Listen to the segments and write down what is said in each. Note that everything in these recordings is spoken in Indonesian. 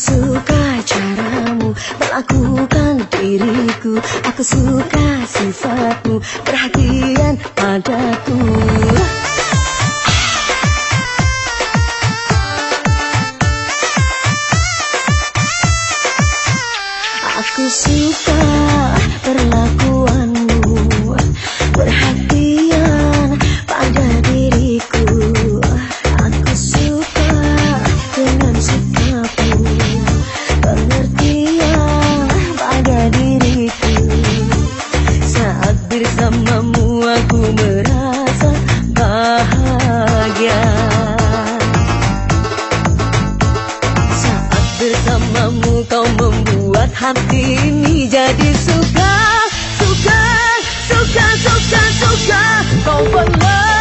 suka caramu melakukan diriku. Aku suka sifatmu perhatian padaku. Aku suka berlaku bersamamu aku merasa bahagia. Saat bersamamu kau membuat hati ini jadi suka Suka, suka, suka, suka. Kau perlakukan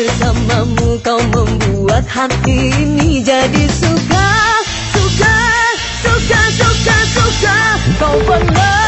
bersamamu kau membuat hati ini jadi suka. Suka, suka, suka, suka. Kau pernah